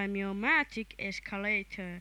I'm your magic escalator.